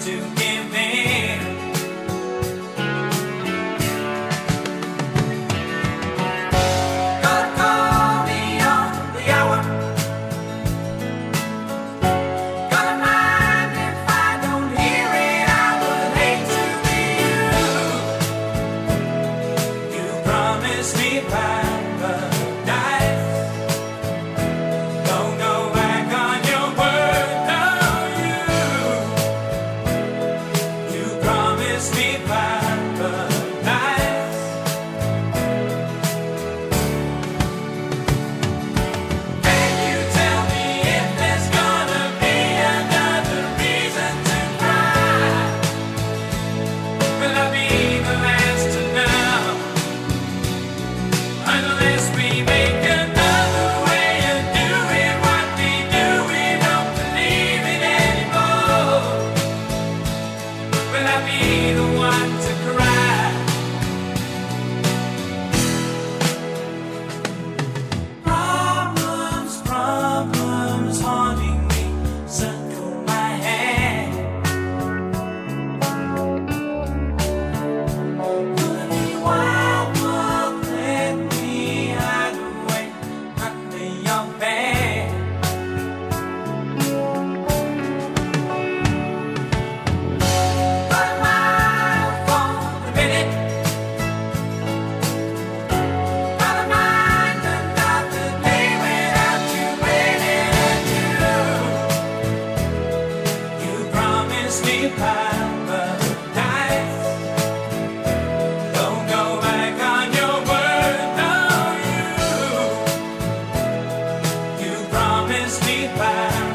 to give in. God me on the hour. Mind if I don't hear it. I would hate to be you. You promised me. Unless we make is divine.